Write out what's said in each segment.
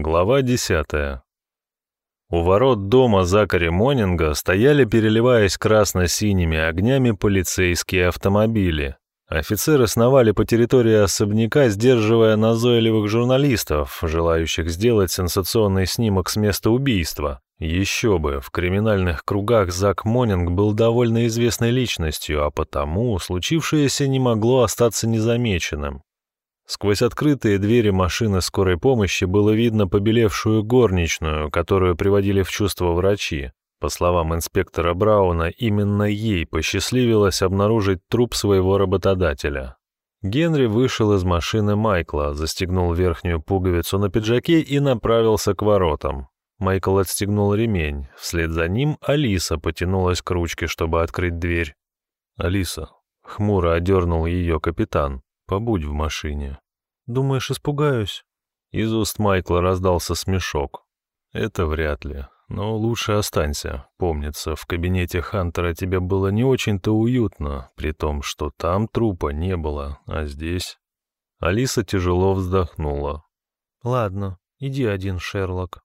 Глава десятая. У ворот дома Закари Монинга стояли, переливаясь красно-синими огнями, полицейские автомобили. Офицеры сновали по территории особняка, сдерживая назойливых журналистов, желающих сделать сенсационный снимок с места убийства. Еще бы, в криминальных кругах Зак Монинг был довольно известной личностью, а потому случившееся не могло остаться незамеченным. Сквозь открытые двери машины скорой помощи было видно побелевшую горничную, которую приводили в чувство врачи. По словам инспектора Брауна, именно ей посчастливилось обнаружить труп своего работодателя. Генри вышел из машины Майкла, застегнул верхнюю пуговицу на пиджаке и направился к воротам. Майкл отстегнул ремень. Вслед за ним Алиса потянулась к ручке, чтобы открыть дверь. «Алиса», — хмуро одернул ее капитан, Побудь в машине. Думаешь, испугаюсь? Из уст Майкла раздался смешок. Это вряд ли. Но лучше останься. Помнится, в кабинете Хантера тебе было не очень-то уютно, при том, что там трупа не было, а здесь... Алиса тяжело вздохнула. «Ладно, иди один, Шерлок».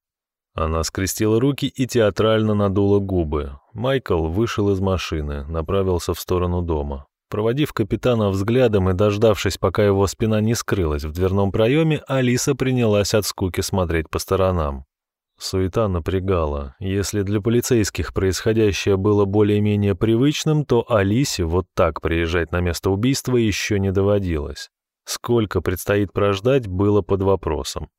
Она скрестила руки и театрально надула губы. Майкл вышел из машины, направился в сторону дома. Проводив капитана взглядом и дождавшись, пока его спина не скрылась в дверном проеме, Алиса принялась от скуки смотреть по сторонам. Суета напрягала. Если для полицейских происходящее было более-менее привычным, то Алисе вот так приезжать на место убийства еще не доводилось. Сколько предстоит прождать, было под вопросом.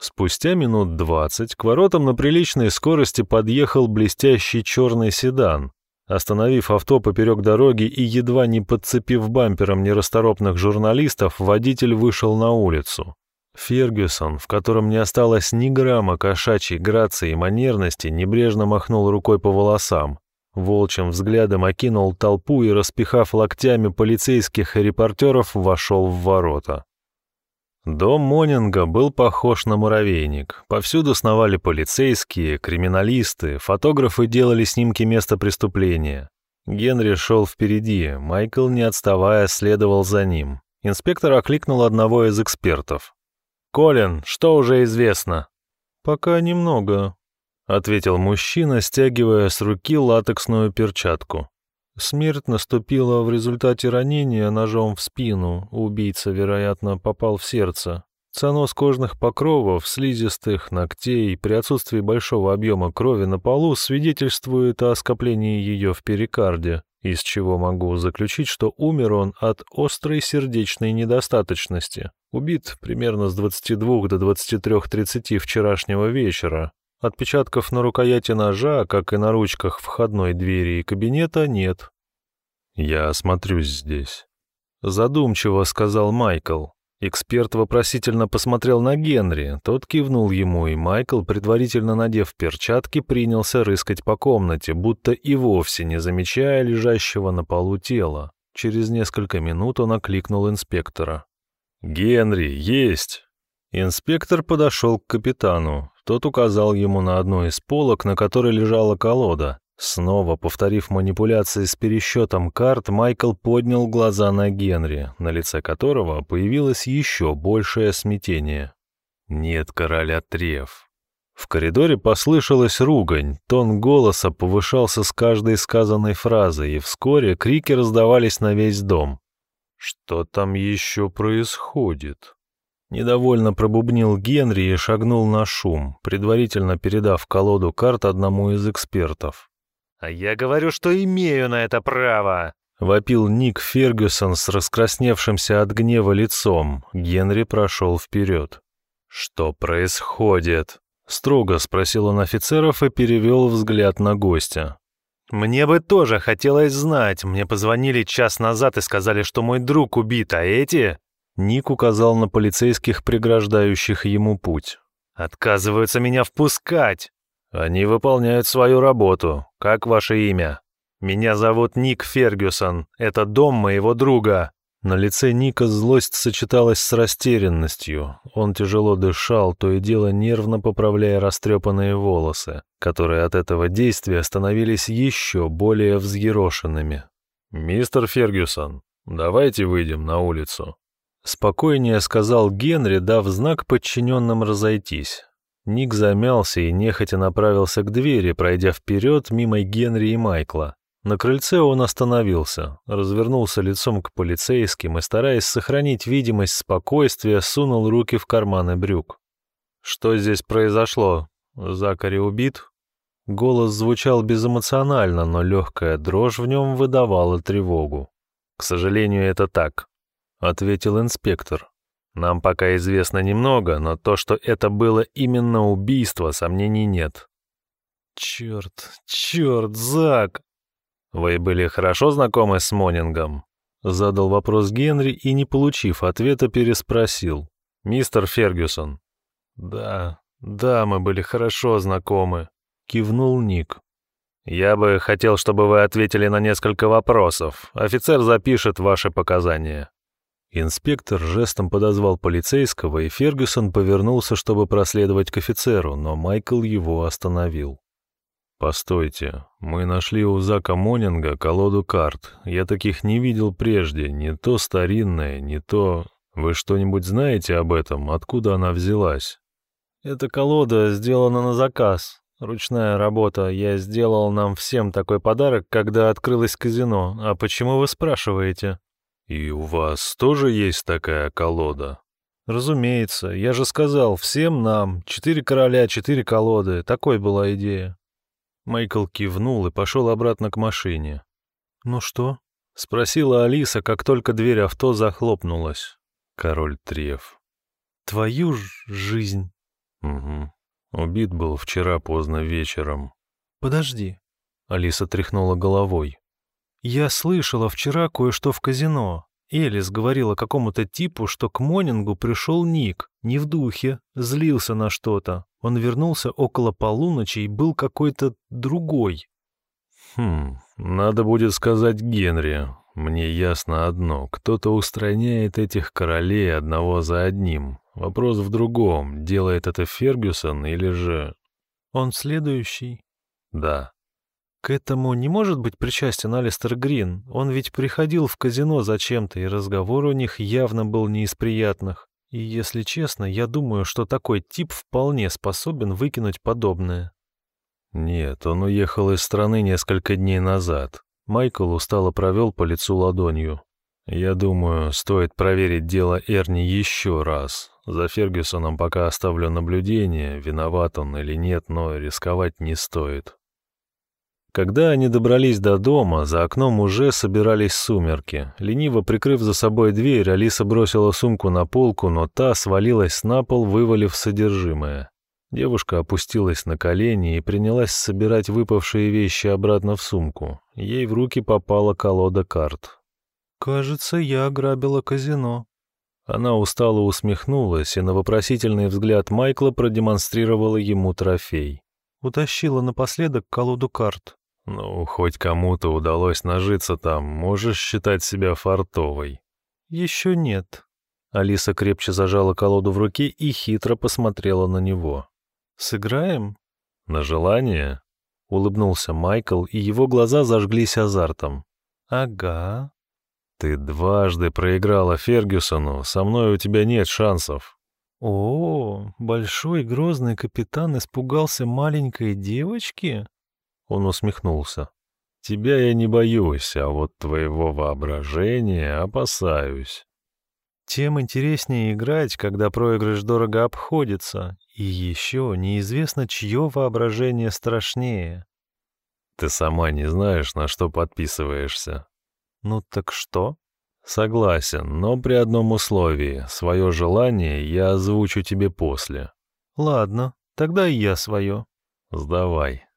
Спустя минут двадцать к воротам на приличной скорости подъехал блестящий черный седан, Остановив авто поперек дороги и едва не подцепив бампером нерасторопных журналистов, водитель вышел на улицу. Фергюсон, в котором не осталось ни грамма кошачьей грации и манерности, небрежно махнул рукой по волосам. Волчьим взглядом окинул толпу и, распихав локтями полицейских и репортеров, вошел в ворота. Дом Монинга был похож на муравейник. Повсюду сновали полицейские, криминалисты, фотографы делали снимки места преступления. Генри шел впереди, Майкл, не отставая, следовал за ним. Инспектор окликнул одного из экспертов. «Колин, что уже известно?» «Пока немного», — ответил мужчина, стягивая с руки латексную перчатку. Смерть наступила в результате ранения ножом в спину. Убийца, вероятно, попал в сердце. Ценос кожных покровов, слизистых, ногтей при отсутствии большого объема крови на полу свидетельствует о скоплении ее в перикарде, из чего могу заключить, что умер он от острой сердечной недостаточности. Убит примерно с 22 до 23.30 вчерашнего вечера, Отпечатков на рукояти ножа, как и на ручках входной двери и кабинета, нет. «Я осмотрюсь здесь», — задумчиво сказал Майкл. Эксперт вопросительно посмотрел на Генри, тот кивнул ему, и Майкл, предварительно надев перчатки, принялся рыскать по комнате, будто и вовсе не замечая лежащего на полу тела. Через несколько минут он окликнул инспектора. «Генри, есть!» Инспектор подошел к капитану. Тот указал ему на одну из полок, на которой лежала колода. Снова повторив манипуляции с пересчетом карт, Майкл поднял глаза на Генри, на лице которого появилось еще большее смятение. «Нет короля трев». В коридоре послышалась ругань, тон голоса повышался с каждой сказанной фразой, и вскоре крики раздавались на весь дом. «Что там еще происходит?» Недовольно пробубнил Генри и шагнул на шум, предварительно передав колоду карт одному из экспертов. «А я говорю, что имею на это право!» — вопил Ник Фергюсон с раскрасневшимся от гнева лицом. Генри прошел вперед. «Что происходит?» — строго спросил он офицеров и перевел взгляд на гостя. «Мне бы тоже хотелось знать. Мне позвонили час назад и сказали, что мой друг убит, а эти...» Ник указал на полицейских, преграждающих ему путь. «Отказываются меня впускать!» «Они выполняют свою работу. Как ваше имя?» «Меня зовут Ник Фергюсон. Это дом моего друга». На лице Ника злость сочеталась с растерянностью. Он тяжело дышал, то и дело нервно поправляя растрепанные волосы, которые от этого действия становились еще более взъерошенными. «Мистер Фергюсон, давайте выйдем на улицу», Спокойнее сказал Генри, дав знак подчиненным разойтись. Ник замялся и нехотя направился к двери, пройдя вперед мимо Генри и Майкла. На крыльце он остановился, развернулся лицом к полицейским и, стараясь сохранить видимость спокойствия, сунул руки в карманы брюк. «Что здесь произошло? Закари убит?» Голос звучал безэмоционально, но легкая дрожь в нем выдавала тревогу. «К сожалению, это так», — ответил инспектор. «Нам пока известно немного, но то, что это было именно убийство, сомнений нет». «Черт, черт, Зак!» «Вы были хорошо знакомы с Монингом?» Задал вопрос Генри и, не получив ответа, переспросил. «Мистер Фергюсон». «Да, да, мы были хорошо знакомы», — кивнул Ник. «Я бы хотел, чтобы вы ответили на несколько вопросов. Офицер запишет ваши показания». Инспектор жестом подозвал полицейского, и Фергюсон повернулся, чтобы проследовать к офицеру, но Майкл его остановил. «Постойте, мы нашли у Зака Монинга колоду карт. Я таких не видел прежде, не то старинная, не то... Вы что-нибудь знаете об этом? Откуда она взялась?» «Эта колода сделана на заказ. Ручная работа. Я сделал нам всем такой подарок, когда открылось казино. А почему вы спрашиваете?» «И у вас тоже есть такая колода?» «Разумеется. Я же сказал, всем нам. Четыре короля, четыре колоды. Такой была идея». Майкл кивнул и пошел обратно к машине. «Ну что?» — спросила Алиса, как только дверь авто захлопнулась. Король Треф. «Твою ж жизнь!» «Угу. Убит был вчера поздно вечером». «Подожди». Алиса тряхнула головой. «Я слышала вчера кое-что в казино. Элис говорила какому-то типу, что к Монингу пришел Ник, не в духе, злился на что-то. Он вернулся около полуночи и был какой-то другой. Хм, надо будет сказать Генри. Мне ясно одно, кто-то устраняет этих королей одного за одним. Вопрос в другом, делает это Фергюсон или же... Он следующий? Да. К этому не может быть причастен Алистер Грин. Он ведь приходил в казино зачем-то, и разговор у них явно был не из приятных. И, если честно, я думаю, что такой тип вполне способен выкинуть подобное. Нет, он уехал из страны несколько дней назад. Майкл устало провел по лицу ладонью. Я думаю, стоит проверить дело Эрни еще раз. За Фергюсоном пока оставлю наблюдение, виноват он или нет, но рисковать не стоит. Когда они добрались до дома, за окном уже собирались сумерки. Лениво прикрыв за собой дверь, Алиса бросила сумку на полку, но та свалилась на пол, вывалив содержимое. Девушка опустилась на колени и принялась собирать выпавшие вещи обратно в сумку. Ей в руки попала колода карт. «Кажется, я ограбила казино». Она устало усмехнулась и на вопросительный взгляд Майкла продемонстрировала ему трофей. Утащила напоследок колоду карт. Ну, хоть кому-то удалось нажиться там, можешь считать себя фартовой. Еще нет. Алиса крепче зажала колоду в руке и хитро посмотрела на него. Сыграем? На желание? Улыбнулся Майкл, и его глаза зажглись азартом. Ага. Ты дважды проиграла Фергюсону, со мной у тебя нет шансов. О, большой грозный капитан испугался маленькой девочки? Он усмехнулся. «Тебя я не боюсь, а вот твоего воображения опасаюсь». Тем интереснее играть, когда проигрыш дорого обходится, и еще неизвестно, чье воображение страшнее. Ты сама не знаешь, на что подписываешься. Ну так что? Согласен, но при одном условии. Свое желание я озвучу тебе после. Ладно, тогда и я свое. Сдавай.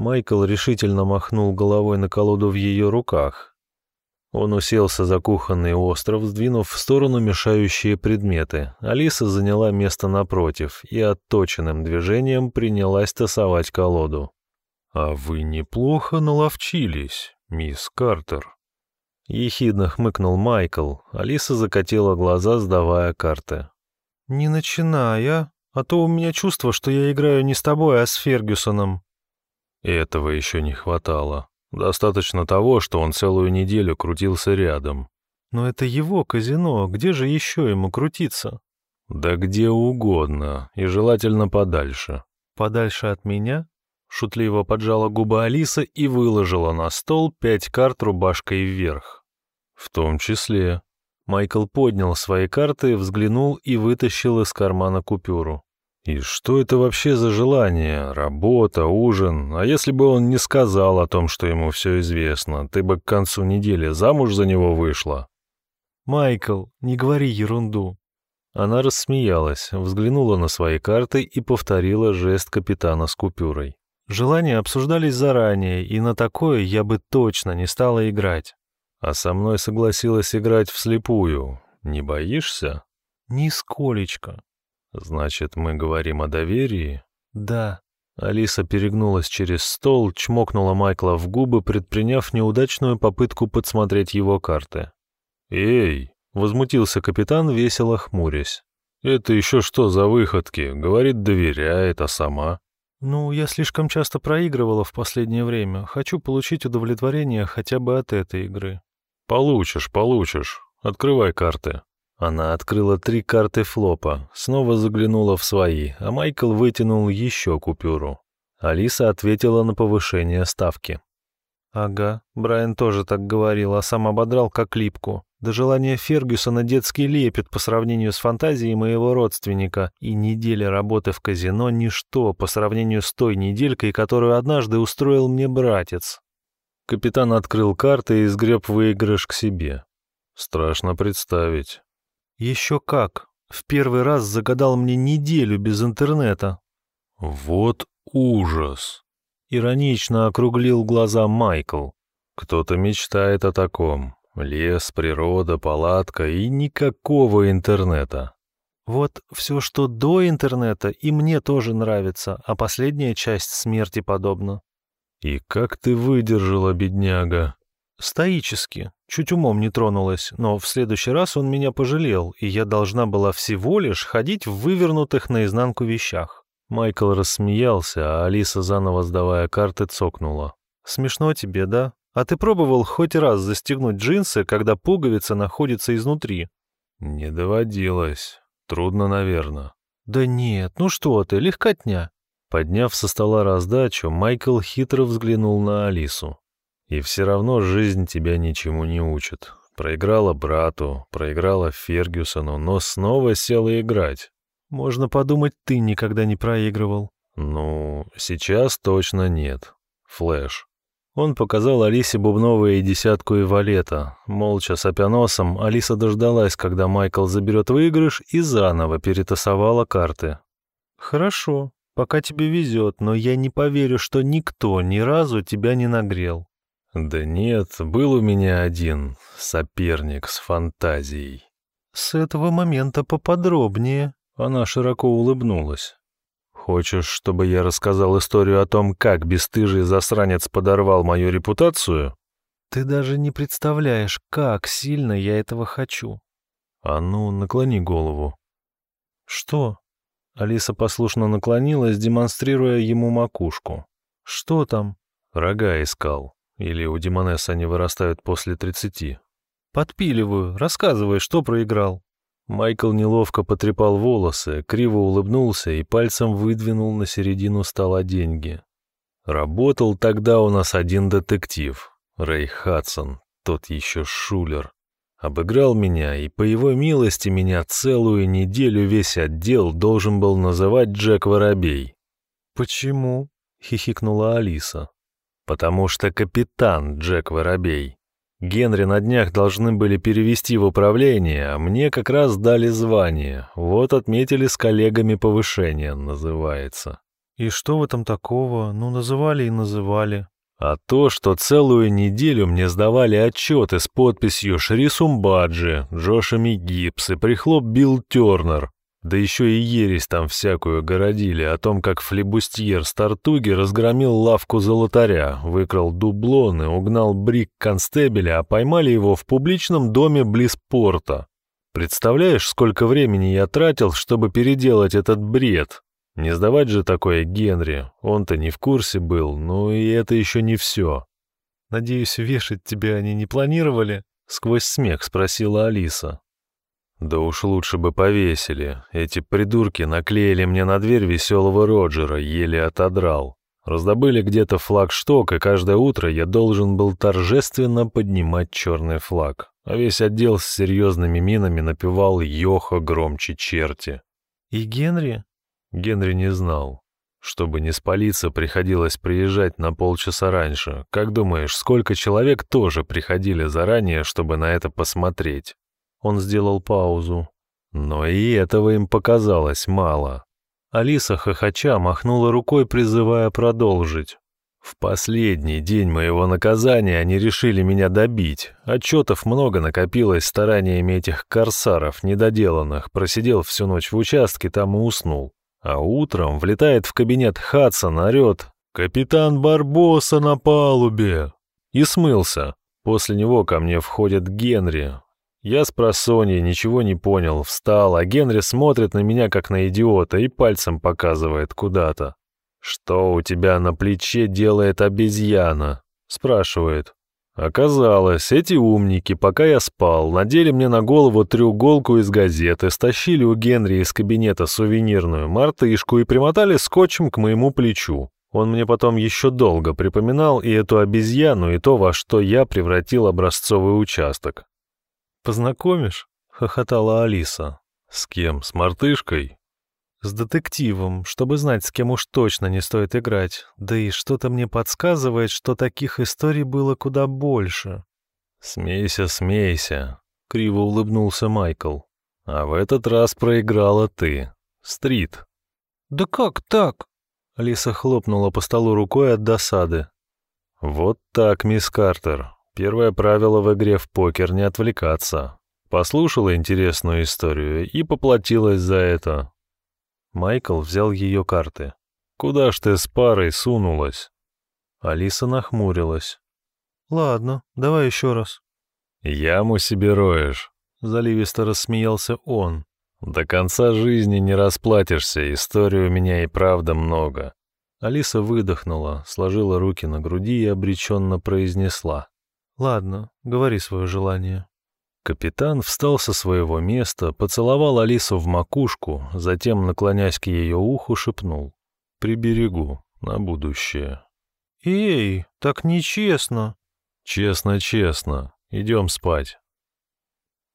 Майкл решительно махнул головой на колоду в ее руках. Он уселся за кухонный остров, сдвинув в сторону мешающие предметы. Алиса заняла место напротив и отточенным движением принялась тасовать колоду. «А вы неплохо наловчились, мисс Картер». Ехидно хмыкнул Майкл. Алиса закатила глаза, сдавая карты. «Не начинай, а? А то у меня чувство, что я играю не с тобой, а с Фергюсоном». Этого еще не хватало. Достаточно того, что он целую неделю крутился рядом. Но это его казино, где же еще ему крутиться? Да где угодно, и желательно подальше. Подальше от меня? Шутливо поджала губы Алиса и выложила на стол пять карт рубашкой вверх. В том числе. Майкл поднял свои карты, взглянул и вытащил из кармана купюру. И что это вообще за желание? Работа, ужин? А если бы он не сказал о том, что ему все известно, ты бы к концу недели замуж за него вышла? Майкл, не говори ерунду. Она рассмеялась, взглянула на свои карты и повторила жест капитана с купюрой. Желания обсуждались заранее, и на такое я бы точно не стала играть. А со мной согласилась играть вслепую. Не боишься? Нисколечко. Значит, мы говорим о доверии? Да. Алиса перегнулась через стол, чмокнула Майкла в губы, предприняв неудачную попытку подсмотреть его карты. «Эй!» — возмутился капитан, весело хмурясь. «Это еще что за выходки? Говорит, доверяет, а сама?» «Ну, я слишком часто проигрывала в последнее время. Хочу получить удовлетворение хотя бы от этой игры». «Получишь, получишь. Открывай карты». Она открыла три карты флопа, снова заглянула в свои, а Майкл вытянул еще купюру. Алиса ответила на повышение ставки. «Ага, Брайан тоже так говорил, а сам ободрал как липку. До желания Фергюсона детский лепет по сравнению с фантазией моего родственника, и неделя работы в казино — ничто по сравнению с той неделькой, которую однажды устроил мне братец. Капитан открыл карты и сгреб выигрыш к себе. Страшно представить. Еще как. В первый раз загадал мне неделю без интернета. Вот ужас. Иронично округлил глаза Майкл. Кто-то мечтает о таком. Лес, природа, палатка и никакого интернета. Вот все, что до интернета, и мне тоже нравится, а последняя часть смерти подобна. И как ты выдержала, бедняга? Стоически. Чуть умом не тронулась, но в следующий раз он меня пожалел, и я должна была всего лишь ходить в вывернутых наизнанку вещах. Майкл рассмеялся, а Алиса, заново сдавая карты, цокнула. «Смешно тебе, да? А ты пробовал хоть раз застегнуть джинсы, когда пуговица находится изнутри? Не доводилось. Трудно, наверное. Да нет, ну что ты, легкотня. Подняв со стола раздачу, Майкл хитро взглянул на Алису. И все равно жизнь тебя ничему не учит. Проиграла брату, проиграла Фергюсону, но снова села играть. Можно подумать, ты никогда не проигрывал. Ну, сейчас точно нет. Флэш. Он показал Алисе бубновые десятку и валета. Молча сопя носом, Алиса дождалась, когда Майкл заберет выигрыш, и заново перетасовала карты. «Хорошо, пока тебе везет, но я не поверю, что никто ни разу тебя не нагрел». «Да нет, был у меня один соперник с фантазией». «С этого момента поподробнее». Она широко улыбнулась. Хочешь, чтобы я рассказал историю о том, как бесстыжий засранец подорвал мою репутацию? Ты даже не представляешь, как сильно я этого хочу. А ну, наклони голову. Что? Алиса послушно наклонилась, демонстрируя ему макушку. Что там? Рога искал. Или у Демонесса они вырастают после тридцати. Подпиливаю. Рассказывай, что проиграл. Майкл неловко потрепал волосы, криво улыбнулся и пальцем выдвинул на середину стола деньги. Работал тогда у нас один детектив, Рэй Хадсон, тот еще шулер. Обыграл меня, и по его милости меня целую неделю весь отдел должен был называть Джек Воробей. «Почему?» — хихикнула Алиса. «Потому что капитан Джек Воробей. Генри на днях должны были перевести в управление, а мне как раз дали звание. Вот отметили с коллегами повышение, называется. И что в этом такого? Ну, называли и называли. А то, что целую неделю мне сдавали отчеты с подписью Шрисум Баджи, Джошами Гибс и прихлоп Билл Тернер. Да еще и ересь там всякую городили о том, как флебустьер Стартуги разгромил лавку золотаря, выкрал дублоны, угнал брик констебеля, а поймали его в публичном доме близ порта. Представляешь, сколько времени я тратил, чтобы переделать этот бред? Не сдавать же такое Генри, он-то не в курсе был, ну и это еще не все. «Надеюсь, вешать тебя они не планировали?» — сквозь смех спросила Алиса. Да уж лучше бы повесили. Эти придурки наклеили мне на дверь веселого Роджера, еле отодрал. Раздобыли где-то флагшток, и каждое утро я должен был торжественно поднимать черный флаг. А весь отдел с серьезными минами напевал «Йоха громче черти». «И Генри?» Генри не знал. Чтобы не спалиться, приходилось приезжать на полчаса раньше. Как думаешь, сколько человек тоже приходили заранее, чтобы на это посмотреть? Он сделал паузу. Но и этого им показалось мало. Алиса хохоча махнула рукой, призывая продолжить. В последний день моего наказания они решили меня добить. Отчетов много накопилось стараниями этих корсаров, недоделанных. Просидел всю ночь в участке, там и уснул. А утром влетает в кабинет Хадсон, орет «Капитан Барбоса на палубе!» И смылся. После него ко мне входит Генри. Я с просонья ничего не понял, встал, а Генри смотрит на меня как на идиота и пальцем показывает куда-то. «Что у тебя на плече делает обезьяна?» — спрашивает. Оказалось, эти умники, пока я спал, надели мне на голову треуголку из газеты, стащили у Генри из кабинета сувенирную мартышку и примотали скотчем к моему плечу. Он мне потом еще долго припоминал и эту обезьяну, и то, во что я превратил образцовый участок. «Познакомишь?» — хохотала Алиса. «С кем? С мартышкой?» с детективом, чтобы знать, с кем уж точно не стоит играть. Да и что-то мне подсказывает, что таких историй было куда больше. «Смейся, смейся», — криво улыбнулся Майкл. «А в этот раз проиграла ты. Стрит». «Да как так?» — Алиса хлопнула по столу рукой от досады. «Вот так, мисс Картер. Первое правило в игре в покер — не отвлекаться. Послушала интересную историю и поплатилась за это. Майкл взял ее карты. «Куда ж ты с парой сунулась?» Алиса нахмурилась. «Ладно, давай еще раз». «Яму себе роешь», — заливисто рассмеялся он. «До конца жизни не расплатишься, истории у меня и правда много». Алиса выдохнула, сложила руки на груди и обреченно произнесла. «Ладно, говори свое желание». Капитан встал со своего места, поцеловал Алису в макушку, затем, наклонясь к ее уху, шепнул. «Приберегу на будущее». «Эй, так нечестно». «Честно, честно. Идем спать».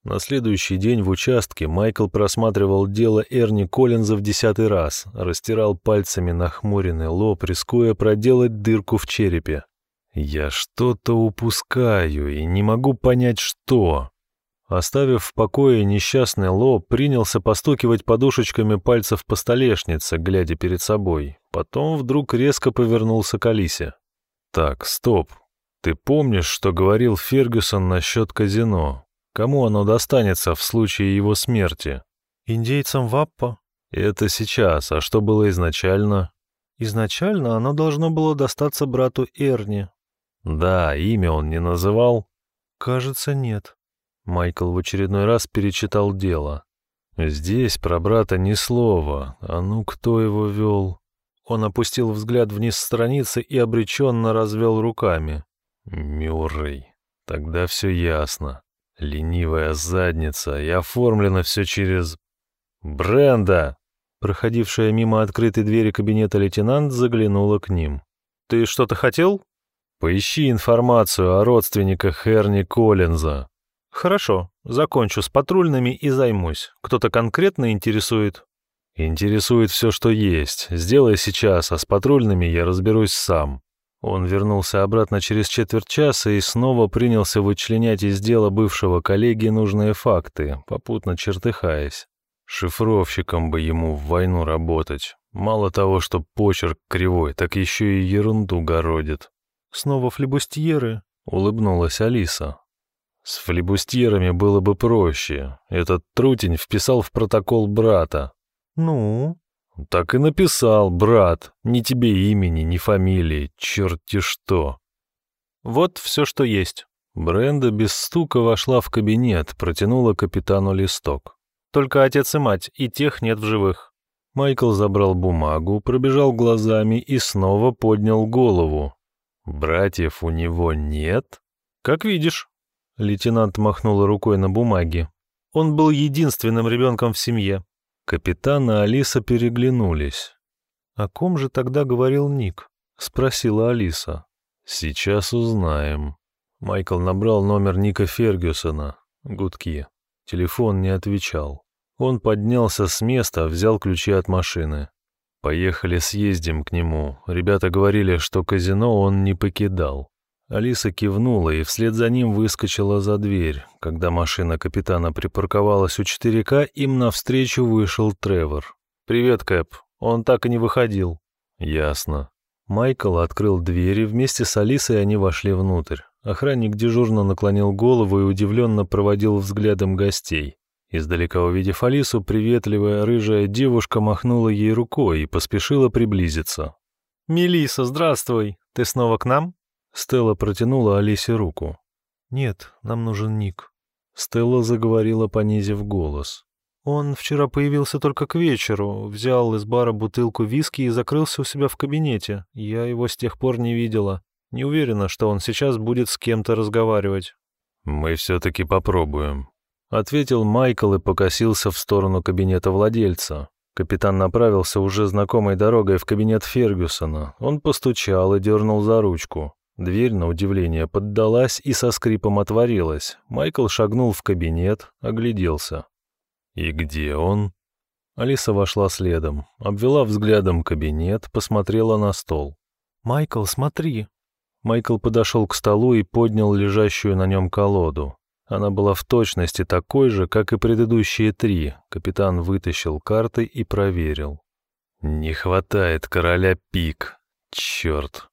На следующий день в участке Майкл просматривал дело Эрни Коллинза в десятый раз, растирал пальцами нахмуренный лоб, рискуя проделать дырку в черепе. «Я что-то упускаю и не могу понять, что...» Оставив в покое несчастный лоб, принялся постукивать подушечками пальцев по столешнице, глядя перед собой. Потом вдруг резко повернулся к Алисе. «Так, стоп. Ты помнишь, что говорил Фергюсон насчет казино? Кому оно достанется в случае его смерти?» «Индейцам Ваппа». «Это сейчас. А что было изначально?» «Изначально оно должно было достаться брату Эрни». «Да, имя он не называл?» «Кажется, нет». Майкл в очередной раз перечитал дело. Здесь про брата ни слова, а ну кто его вел? Он опустил взгляд вниз страницы и обреченно развел руками. Мюррей. Тогда все ясно. Ленивая задница, и оформлено все через... Бренда! Проходившая мимо открытой двери кабинета лейтенант заглянула к ним. «Ты что-то хотел?» «Поищи информацию о родственниках Херни Коллинза», «Хорошо, закончу с патрульными и займусь. Кто-то конкретно интересует?» «Интересует все, что есть. Сделай сейчас, а с патрульными я разберусь сам». Он вернулся обратно через четверть часа и снова принялся вычленять из дела бывшего коллеги нужные факты, попутно чертыхаясь. Шифровщиком бы ему в войну работать. Мало того, что почерк кривой, так еще и ерунду городит. «Снова флебустьеры?» — улыбнулась Алиса. С флебустьерами было бы проще. Этот трутень вписал в протокол брата. «Ну?» «Так и написал, брат. Ни тебе имени, ни фамилии, черти что». «Вот все, что есть». Бренда без стука вошла в кабинет, протянула капитану листок. «Только отец и мать, и тех нет в живых». Майкл забрал бумагу, пробежал глазами и снова поднял голову. «Братьев у него нет?» «Как видишь». Лейтенант махнул рукой на бумаге. Он был единственным ребенком в семье. Капитан и Алиса переглянулись. «О ком же тогда говорил Ник?» — спросила Алиса. «Сейчас узнаем». Майкл набрал номер Ника Фергюсона. Гудки. Телефон не отвечал. Он поднялся с места, взял ключи от машины. «Поехали съездим к нему. Ребята говорили, что казино он не покидал». Алиса кивнула и вслед за ним выскочила за дверь. Когда машина капитана припарковалась у 4К, им навстречу вышел Тревор. «Привет, Кэп. Он так и не выходил». «Ясно». Майкл открыл дверь, и вместе с Алисой они вошли внутрь. Охранник дежурно наклонил голову и удивленно проводил взглядом гостей. Издалека увидев Алису, приветливая рыжая девушка махнула ей рукой и поспешила приблизиться. Мелиса, здравствуй! Ты снова к нам?» Стелла протянула Алисе руку. «Нет, нам нужен Ник». Стелла заговорила, понизив голос. «Он вчера появился только к вечеру, взял из бара бутылку виски и закрылся у себя в кабинете. Я его с тех пор не видела. Не уверена, что он сейчас будет с кем-то разговаривать». «Мы все-таки попробуем», — ответил Майкл и покосился в сторону кабинета владельца. Капитан направился уже знакомой дорогой в кабинет Фергюсона. Он постучал и дернул за ручку. Дверь, на удивление, поддалась и со скрипом отворилась. Майкл шагнул в кабинет, огляделся. «И где он?» Алиса вошла следом, обвела взглядом кабинет, посмотрела на стол. «Майкл, смотри!» Майкл подошел к столу и поднял лежащую на нем колоду. Она была в точности такой же, как и предыдущие три. Капитан вытащил карты и проверил. «Не хватает короля пик. Черт!»